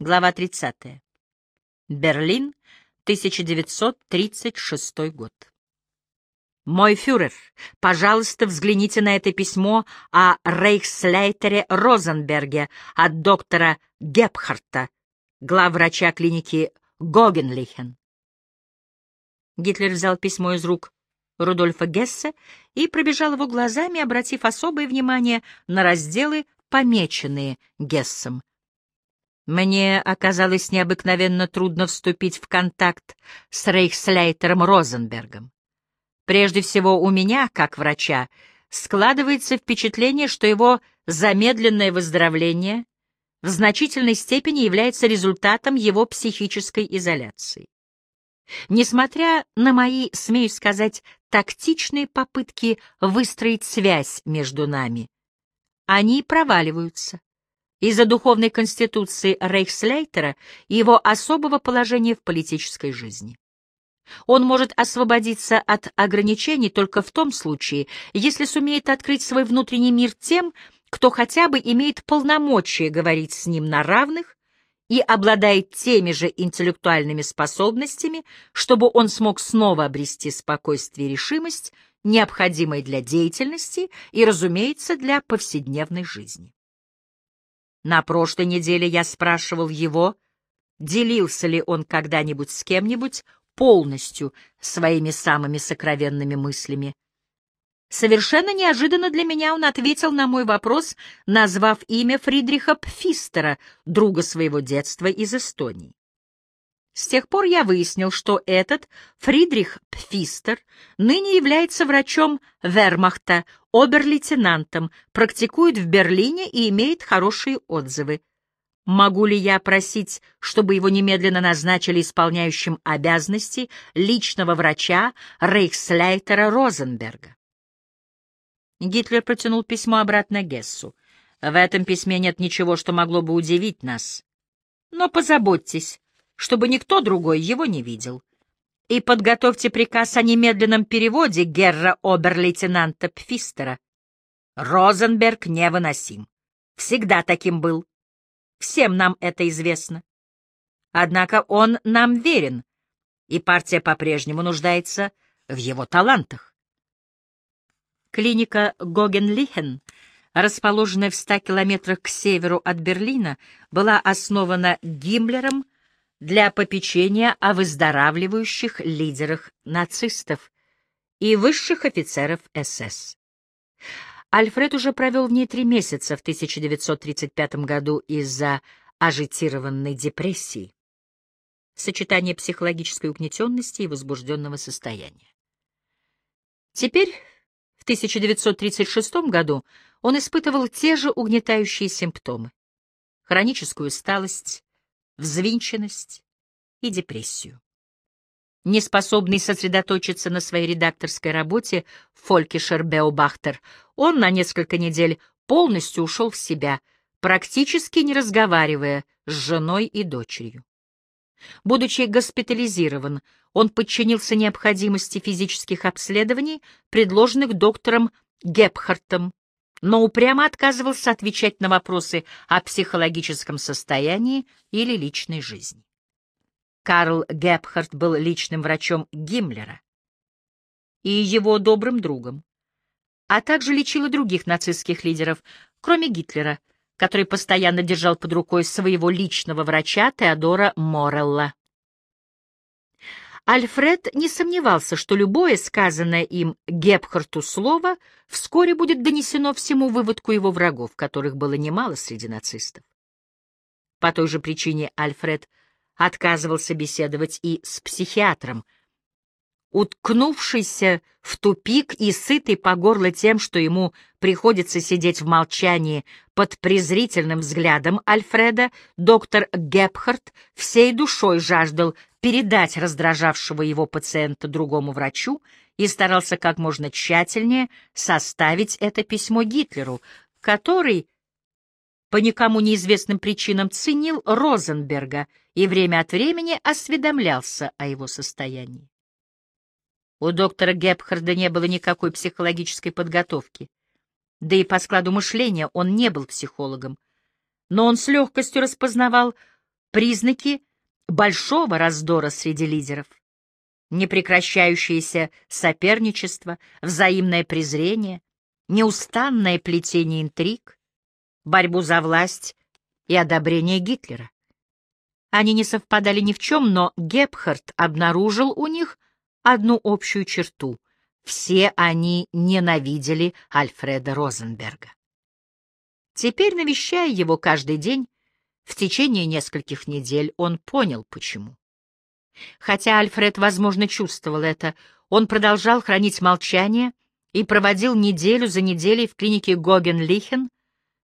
Глава 30. Берлин, 1936 год. Мой фюрер, пожалуйста, взгляните на это письмо о рейхслейтере Розенберге от доктора Гепхарта, главврача клиники Гогенлихен. Гитлер взял письмо из рук Рудольфа Гессе и пробежал его глазами, обратив особое внимание на разделы, помеченные Гессом. Мне оказалось необыкновенно трудно вступить в контакт с рейхслейтером Розенбергом. Прежде всего, у меня, как врача, складывается впечатление, что его замедленное выздоровление в значительной степени является результатом его психической изоляции. Несмотря на мои, смею сказать, тактичные попытки выстроить связь между нами, они проваливаются из-за духовной конституции Рейхслейтера и его особого положения в политической жизни. Он может освободиться от ограничений только в том случае, если сумеет открыть свой внутренний мир тем, кто хотя бы имеет полномочия говорить с ним на равных и обладает теми же интеллектуальными способностями, чтобы он смог снова обрести спокойствие и решимость, необходимые для деятельности и, разумеется, для повседневной жизни. На прошлой неделе я спрашивал его, делился ли он когда-нибудь с кем-нибудь полностью своими самыми сокровенными мыслями. Совершенно неожиданно для меня он ответил на мой вопрос, назвав имя Фридриха Пфистера, друга своего детства из Эстонии. С тех пор я выяснил, что этот Фридрих Пфистер ныне является врачом Вермахта, обер-лейтенантом, практикует в Берлине и имеет хорошие отзывы. Могу ли я просить, чтобы его немедленно назначили исполняющим обязанности личного врача Рейхслейтера Розенберга? Гитлер протянул письмо обратно Гессу. В этом письме нет ничего, что могло бы удивить нас. Но позаботьтесь, чтобы никто другой его не видел. И подготовьте приказ о немедленном переводе герра обер-лейтенанта Пфистера. Розенберг невыносим. Всегда таким был. Всем нам это известно. Однако он нам верен, и партия по-прежнему нуждается в его талантах. Клиника Гогенлихен, расположенная в ста километрах к северу от Берлина, была основана Гиммлером для попечения о выздоравливающих лидерах нацистов и высших офицеров СС. Альфред уже провел в ней три месяца в 1935 году из-за ажитированной депрессии, сочетание психологической угнетенности и возбужденного состояния. Теперь, в 1936 году, он испытывал те же угнетающие симптомы — хроническую усталость, взвинченность и депрессию. Неспособный сосредоточиться на своей редакторской работе Фолькишер Беобахтер, он на несколько недель полностью ушел в себя, практически не разговаривая с женой и дочерью. Будучи госпитализирован, он подчинился необходимости физических обследований, предложенных доктором Гепхартом, но упрямо отказывался отвечать на вопросы о психологическом состоянии или личной жизни. Карл Гепхард был личным врачом Гиммлера и его добрым другом, а также лечил и других нацистских лидеров, кроме Гитлера, который постоянно держал под рукой своего личного врача Теодора Морелла. Альфред не сомневался, что любое сказанное им Гепхарту слово вскоре будет донесено всему выводку его врагов, которых было немало среди нацистов. По той же причине Альфред отказывался беседовать и с психиатром, уткнувшийся в тупик и сытый по горло тем, что ему приходится сидеть в молчании под презрительным взглядом Альфреда, доктор Гепхард всей душой жаждал передать раздражавшего его пациента другому врачу и старался как можно тщательнее составить это письмо Гитлеру, который по никому неизвестным причинам ценил Розенберга и время от времени осведомлялся о его состоянии. У доктора Гепхарда не было никакой психологической подготовки, да и по складу мышления он не был психологом, но он с легкостью распознавал признаки большого раздора среди лидеров. Непрекращающееся соперничество, взаимное презрение, неустанное плетение интриг, борьбу за власть и одобрение Гитлера. Они не совпадали ни в чем, но Гепхард обнаружил у них одну общую черту. Все они ненавидели Альфреда Розенберга. Теперь, навещая его каждый день, в течение нескольких недель он понял, почему. Хотя Альфред, возможно, чувствовал это, он продолжал хранить молчание и проводил неделю за неделей в клинике Гоген-Лихен,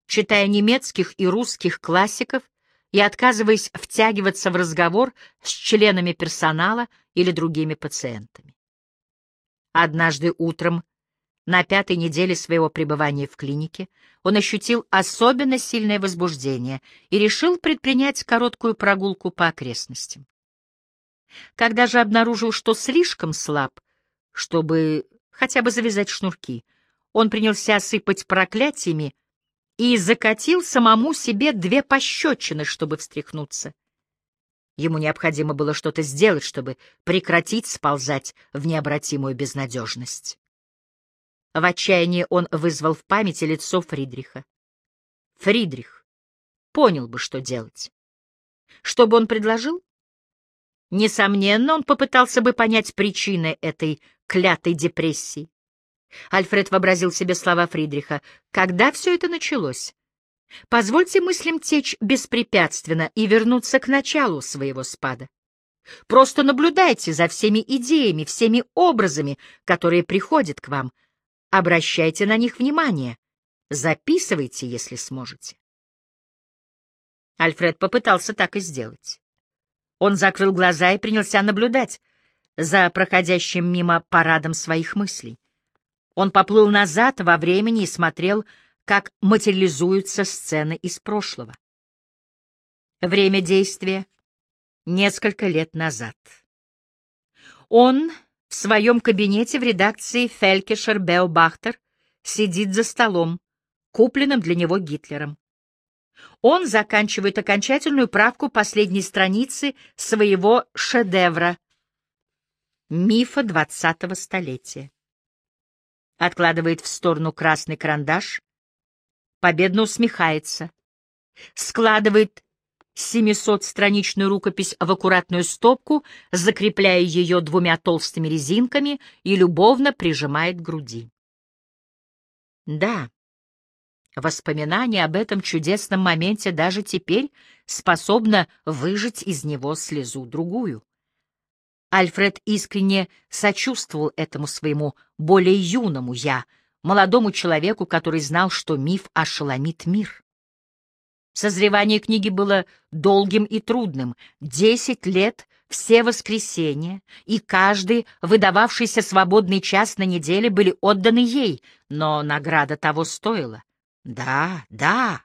читая немецких и русских классиков и отказываясь втягиваться в разговор с членами персонала или другими пациентами. Однажды утром, на пятой неделе своего пребывания в клинике, он ощутил особенно сильное возбуждение и решил предпринять короткую прогулку по окрестностям. Когда же обнаружил, что слишком слаб, чтобы хотя бы завязать шнурки, он принялся осыпать проклятиями и закатил самому себе две пощечины, чтобы встряхнуться. Ему необходимо было что-то сделать, чтобы прекратить сползать в необратимую безнадежность. В отчаянии он вызвал в памяти лицо Фридриха. Фридрих понял бы, что делать. Что бы он предложил? Несомненно, он попытался бы понять причины этой клятой депрессии. Альфред вообразил себе слова Фридриха. Когда все это началось? Позвольте мыслям течь беспрепятственно и вернуться к началу своего спада. Просто наблюдайте за всеми идеями, всеми образами, которые приходят к вам. Обращайте на них внимание. Записывайте, если сможете. Альфред попытался так и сделать. Он закрыл глаза и принялся наблюдать за проходящим мимо парадом своих мыслей. Он поплыл назад во времени и смотрел, как материализуются сцены из прошлого. Время действия — несколько лет назад. Он в своем кабинете в редакции Фелькешер Беобахтер сидит за столом, купленным для него Гитлером. Он заканчивает окончательную правку последней страницы своего шедевра «Мифа двадцатого столетия» откладывает в сторону красный карандаш, победно усмехается, складывает 700-страничную рукопись в аккуратную стопку, закрепляя ее двумя толстыми резинками и любовно прижимает к груди. Да, воспоминание об этом чудесном моменте даже теперь способно выжать из него слезу-другую. Альфред искренне сочувствовал этому своему более юному «я», молодому человеку, который знал, что миф ошеломит мир. Созревание книги было долгим и трудным. Десять лет, все воскресенья, и каждый выдававшийся свободный час на неделе были отданы ей, но награда того стоила. Да, да,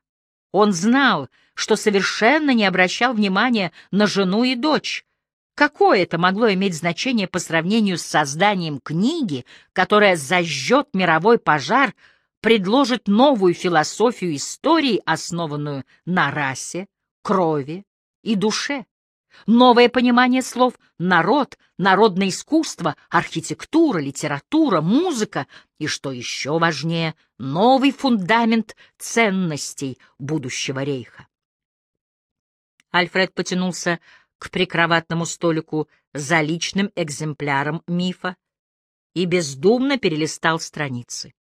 он знал, что совершенно не обращал внимания на жену и дочь, Какое это могло иметь значение по сравнению с созданием книги, которая зажжет мировой пожар, предложит новую философию истории, основанную на расе, крови и душе? Новое понимание слов «народ», «народное искусство», «архитектура», «литература», «музыка» и, что еще важнее, новый фундамент ценностей будущего рейха. Альфред потянулся к прикроватному столику за личным экземпляром мифа и бездумно перелистал страницы.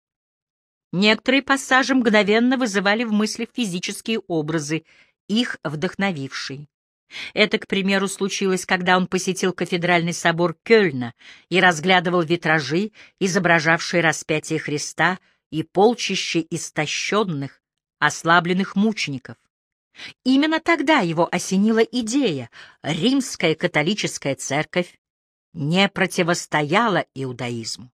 Некоторые пассажи мгновенно вызывали в мыслях физические образы, их вдохновившие. Это, к примеру, случилось, когда он посетил кафедральный собор Кёльна и разглядывал витражи, изображавшие распятие Христа и полчище истощенных, ослабленных мучеников. Именно тогда его осенила идея римская католическая церковь не противостояла иудаизму.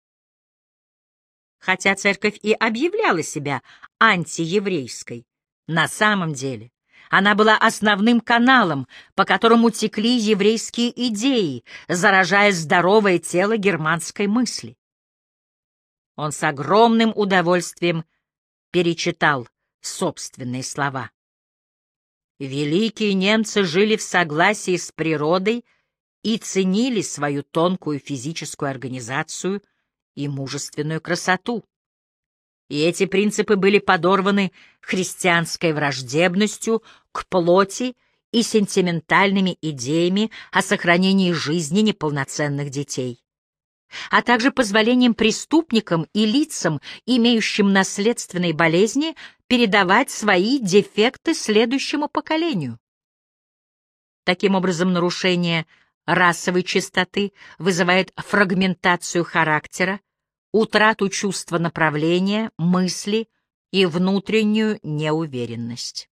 Хотя церковь и объявляла себя антиеврейской, на самом деле она была основным каналом, по которому текли еврейские идеи, заражая здоровое тело германской мысли. Он с огромным удовольствием перечитал собственные слова. Великие немцы жили в согласии с природой и ценили свою тонкую физическую организацию и мужественную красоту. И эти принципы были подорваны христианской враждебностью к плоти и сентиментальными идеями о сохранении жизни неполноценных детей, а также позволением преступникам и лицам, имеющим наследственные болезни, передавать свои дефекты следующему поколению. Таким образом, нарушение расовой чистоты вызывает фрагментацию характера, утрату чувства направления, мысли и внутреннюю неуверенность.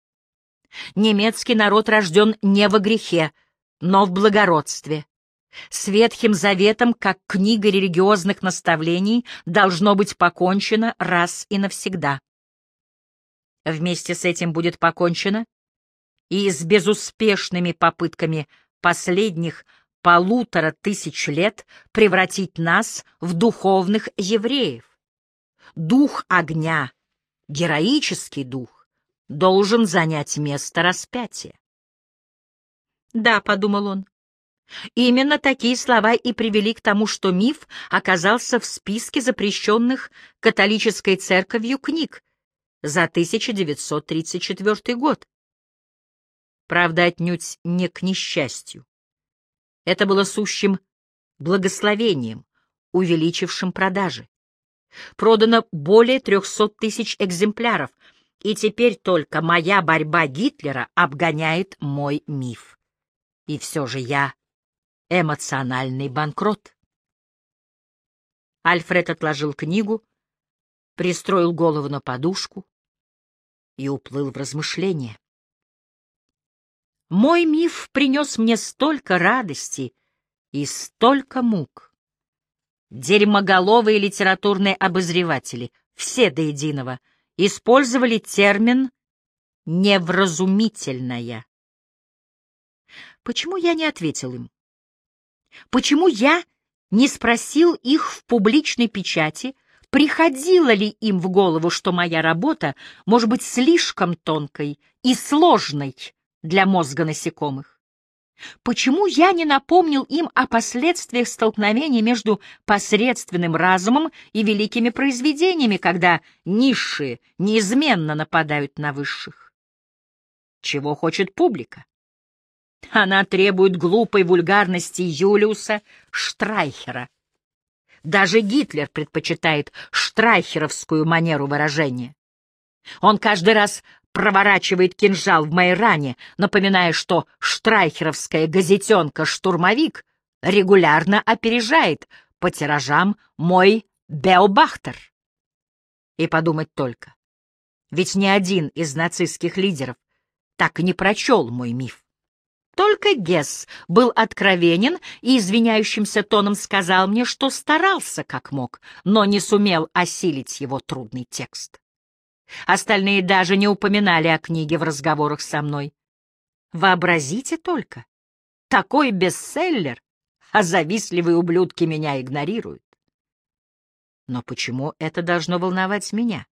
Немецкий народ рожден не во грехе, но в благородстве. С Ветхим Заветом, как книга религиозных наставлений, должно быть покончено раз и навсегда. Вместе с этим будет покончено и с безуспешными попытками последних полутора тысяч лет превратить нас в духовных евреев. Дух огня, героический дух, должен занять место распятия. Да, — подумал он, — именно такие слова и привели к тому, что миф оказался в списке запрещенных католической церковью книг за 1934 год. Правда, отнюдь не к несчастью. Это было сущим благословением, увеличившим продажи. Продано более 300 тысяч экземпляров, и теперь только моя борьба Гитлера обгоняет мой миф. И все же я эмоциональный банкрот. Альфред отложил книгу, пристроил голову на подушку и уплыл в размышления. Мой миф принес мне столько радости и столько мук. Дерьмоголовые литературные обозреватели, все до единого, использовали термин «невразумительная». Почему я не ответил им? Почему я не спросил их в публичной печати, приходило ли им в голову, что моя работа может быть слишком тонкой и сложной, для мозга насекомых? Почему я не напомнил им о последствиях столкновения между посредственным разумом и великими произведениями, когда низшие неизменно нападают на высших? Чего хочет публика? Она требует глупой вульгарности Юлиуса Штрайхера. Даже Гитлер предпочитает штрайхеровскую манеру выражения. Он каждый раз проворачивает кинжал в моей ране, напоминая, что штрайхеровская газетенка «Штурмовик» регулярно опережает по тиражам мой Беобахтер. И подумать только, ведь ни один из нацистских лидеров так и не прочел мой миф. Только Гесс был откровенен и извиняющимся тоном сказал мне, что старался как мог, но не сумел осилить его трудный текст. Остальные даже не упоминали о книге в разговорах со мной. Вообразите только, такой бестселлер, а завистливые ублюдки меня игнорируют. Но почему это должно волновать меня?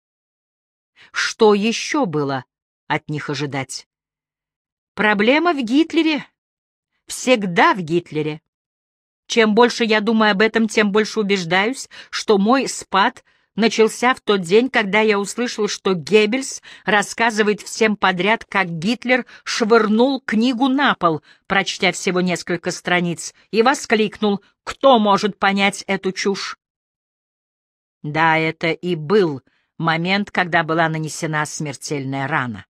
Что еще было от них ожидать? Проблема в Гитлере. Всегда в Гитлере. Чем больше я думаю об этом, тем больше убеждаюсь, что мой спад — начался в тот день, когда я услышал, что Геббельс рассказывает всем подряд, как Гитлер швырнул книгу на пол, прочтя всего несколько страниц, и воскликнул «Кто может понять эту чушь?» Да, это и был момент, когда была нанесена смертельная рана.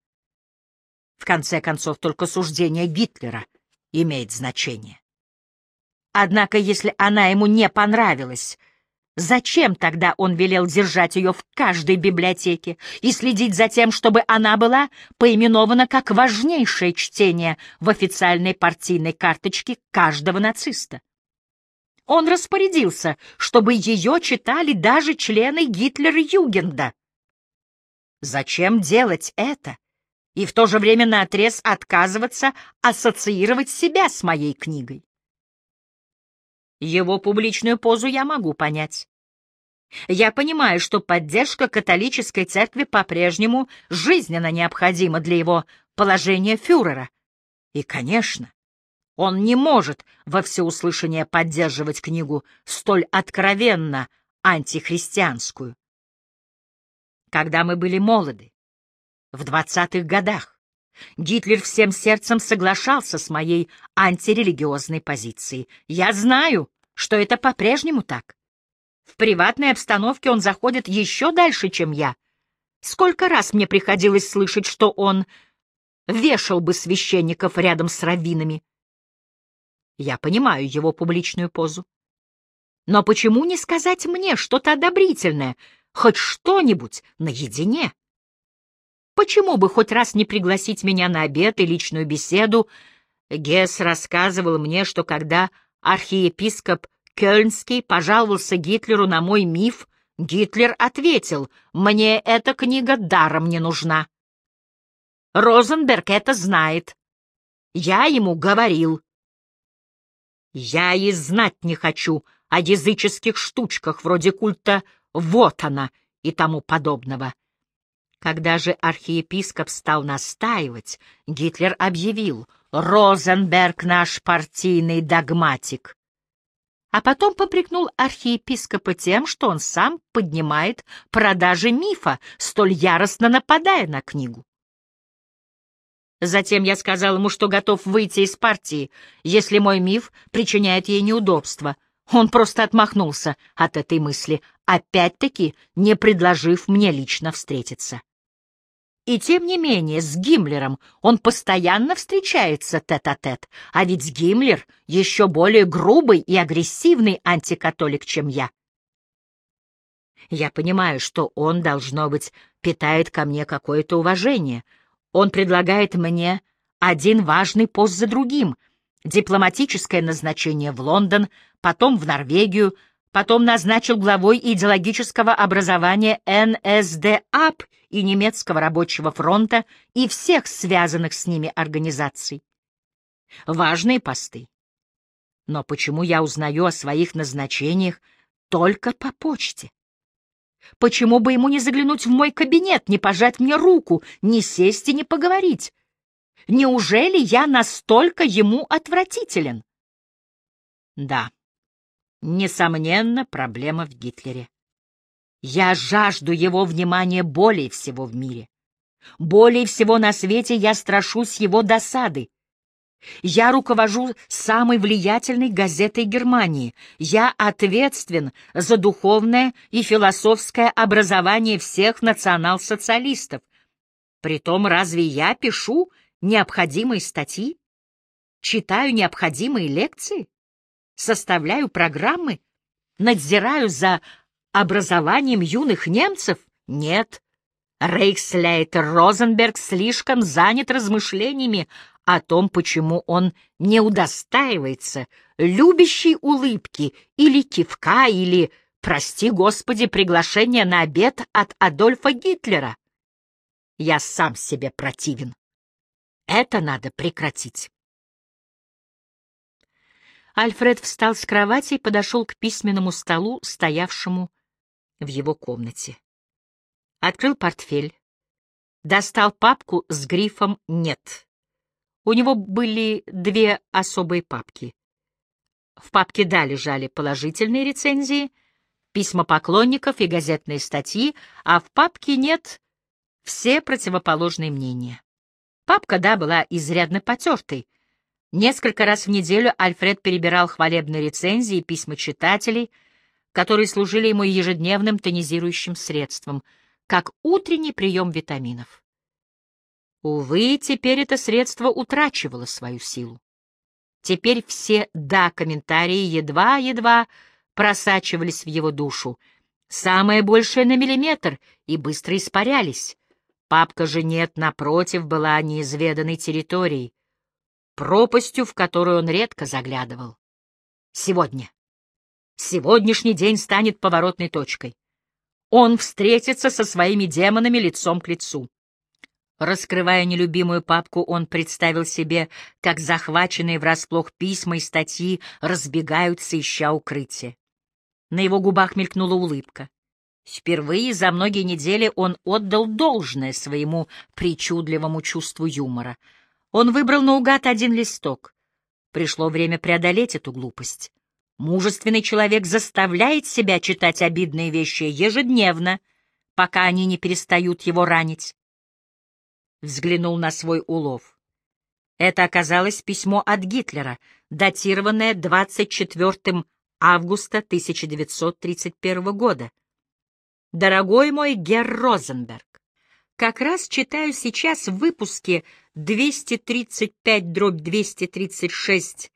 В конце концов, только суждение Гитлера имеет значение. Однако, если она ему не понравилась, Зачем тогда он велел держать ее в каждой библиотеке и следить за тем, чтобы она была поименована как важнейшее чтение в официальной партийной карточке каждого нациста? Он распорядился, чтобы ее читали даже члены Гитлер-Югенда. Зачем делать это и в то же время наотрез отказываться ассоциировать себя с моей книгой? Его публичную позу я могу понять. Я понимаю, что поддержка католической церкви по-прежнему жизненно необходима для его положения фюрера. И, конечно, он не может во всеуслышание поддерживать книгу столь откровенно антихристианскую. Когда мы были молоды, в двадцатых годах, Гитлер всем сердцем соглашался с моей антирелигиозной позицией. Я знаю, что это по-прежнему так. В приватной обстановке он заходит еще дальше, чем я. Сколько раз мне приходилось слышать, что он вешал бы священников рядом с раввинами. Я понимаю его публичную позу. Но почему не сказать мне что-то одобрительное, хоть что-нибудь наедине? Почему бы хоть раз не пригласить меня на обед и личную беседу? Гесс рассказывал мне, что когда архиепископ Кёльнский пожаловался Гитлеру на мой миф, Гитлер ответил, «Мне эта книга даром не нужна». Розенберг это знает. Я ему говорил. Я и знать не хочу о языческих штучках вроде культа «Вот она» и тому подобного. Когда же архиепископ стал настаивать, Гитлер объявил «Розенберг наш партийный догматик». А потом попрекнул архиепископа тем, что он сам поднимает продажи мифа, столь яростно нападая на книгу. Затем я сказал ему, что готов выйти из партии, если мой миф причиняет ей неудобства. Он просто отмахнулся от этой мысли, опять-таки не предложив мне лично встретиться. И тем не менее, с Гиммлером он постоянно встречается тет-а-тет, -тет, а ведь Гиммлер еще более грубый и агрессивный антикатолик, чем я. Я понимаю, что он, должно быть, питает ко мне какое-то уважение — он предлагает мне один важный пост за другим, дипломатическое назначение в Лондон, потом в Норвегию, потом назначил главой идеологического образования НСДАП и немецкого рабочего фронта и всех связанных с ними организаций. Важные посты. Но почему я узнаю о своих назначениях только по почте? Почему бы ему не заглянуть в мой кабинет, не пожать мне руку, не сесть и не поговорить? Неужели я настолько ему отвратителен? Да, несомненно, проблема в Гитлере. Я жажду его внимания более всего в мире. Более всего на свете я страшусь его досады. Я руковожу самой влиятельной газетой Германии. Я ответственен за духовное и философское образование всех национал-социалистов. Притом, разве я пишу необходимые статьи? Читаю необходимые лекции? Составляю программы? Надзираю за образованием юных немцев? Нет. Рейхслейтер Розенберг слишком занят размышлениями о том, почему он не удостаивается любящей улыбки или кивка, или, прости господи, приглашения на обед от Адольфа Гитлера. Я сам себе противен. Это надо прекратить. Альфред встал с кровати и подошел к письменному столу, стоявшему в его комнате. Открыл портфель, достал папку с грифом «Нет» У него были две особые папки. В папке «Да» лежали положительные рецензии, письма поклонников и газетные статьи, а в папке «Нет» — все противоположные мнения. Папка «Да» была изрядно потертой. Несколько раз в неделю Альфред перебирал хвалебные рецензии и письма читателей, которые служили ему ежедневным тонизирующим средством, как утренний прием витаминов. Увы, теперь это средство утрачивало свою силу. Теперь все «да» комментарии едва-едва просачивались в его душу, самое большее на миллиметр, и быстро испарялись. Папка же нет, напротив, была неизведанной территорией, пропастью, в которую он редко заглядывал. Сегодня. Сегодняшний день станет поворотной точкой. Он встретится со своими демонами лицом к лицу. Раскрывая нелюбимую папку, он представил себе, как захваченные врасплох письма и статьи разбегаются, ища укрытия. На его губах мелькнула улыбка. Впервые за многие недели он отдал должное своему причудливому чувству юмора. Он выбрал наугад один листок. Пришло время преодолеть эту глупость. Мужественный человек заставляет себя читать обидные вещи ежедневно, пока они не перестают его ранить. Взглянул на свой улов. Это оказалось письмо от Гитлера, датированное 24 августа 1931 года. Дорогой мой Герр Розенберг, как раз читаю сейчас в выпуске 235-236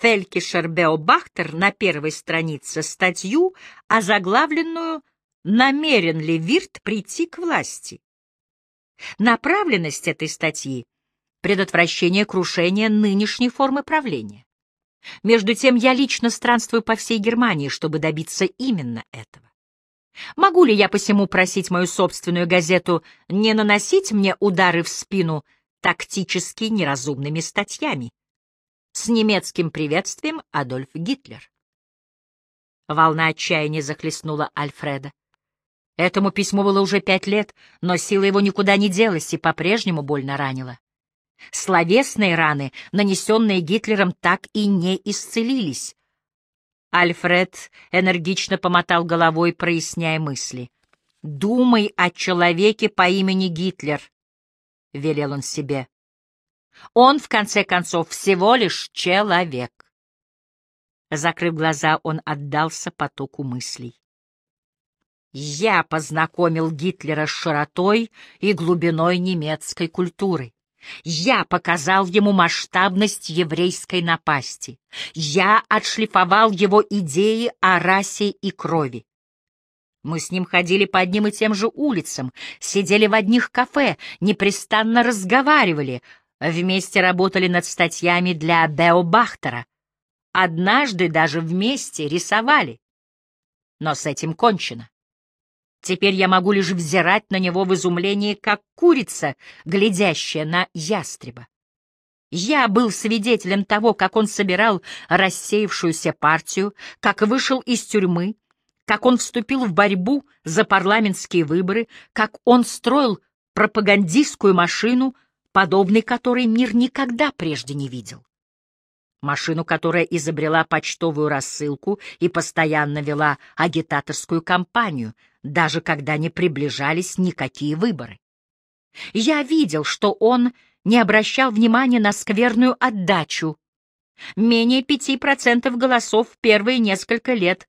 Фелькишер Беобахтер на первой странице статью, озаглавленную «Намерен ли Вирт прийти к власти?». Направленность этой статьи — предотвращение крушения нынешней формы правления. Между тем я лично странствую по всей Германии, чтобы добиться именно этого. Могу ли я посему просить мою собственную газету не наносить мне удары в спину тактически неразумными статьями? С немецким приветствием Адольф Гитлер. Волна отчаяния захлестнула Альфреда. Этому письму было уже пять лет, но сила его никуда не делась и по-прежнему больно ранила. Словесные раны, нанесенные Гитлером, так и не исцелились, Альфред энергично помотал головой, проясняя мысли. «Думай о человеке по имени Гитлер», — велел он себе. «Он, в конце концов, всего лишь человек». Закрыв глаза, он отдался потоку мыслей. «Я познакомил Гитлера с широтой и глубиной немецкой культуры. Я показал ему масштабность еврейской напасти. Я отшлифовал его идеи о расе и крови. Мы с ним ходили по одним и тем же улицам, сидели в одних кафе, непрестанно разговаривали, вместе работали над статьями для Беобахтера. Однажды даже вместе рисовали. Но с этим кончено. Теперь я могу лишь взирать на него в изумлении, как курица, глядящая на ястреба. Я был свидетелем того, как он собирал рассеявшуюся партию, как вышел из тюрьмы, как он вступил в борьбу за парламентские выборы, как он строил пропагандистскую машину, подобной которой мир никогда прежде не видел. Машину, которая изобрела почтовую рассылку и постоянно вела агитаторскую кампанию — даже когда не приближались никакие выборы. Я видел, что он не обращал внимания на скверную отдачу, менее пяти процентов голосов в первые несколько лет,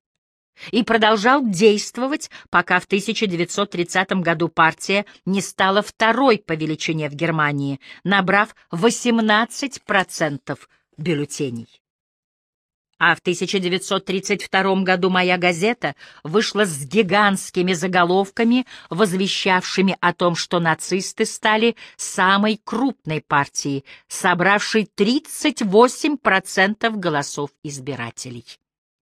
и продолжал действовать, пока в 1930 году партия не стала второй по величине в Германии, набрав 18% бюллетеней. А в 1932 году моя газета вышла с гигантскими заголовками, возвещавшими о том, что нацисты стали самой крупной партией, собравшей 38% голосов избирателей.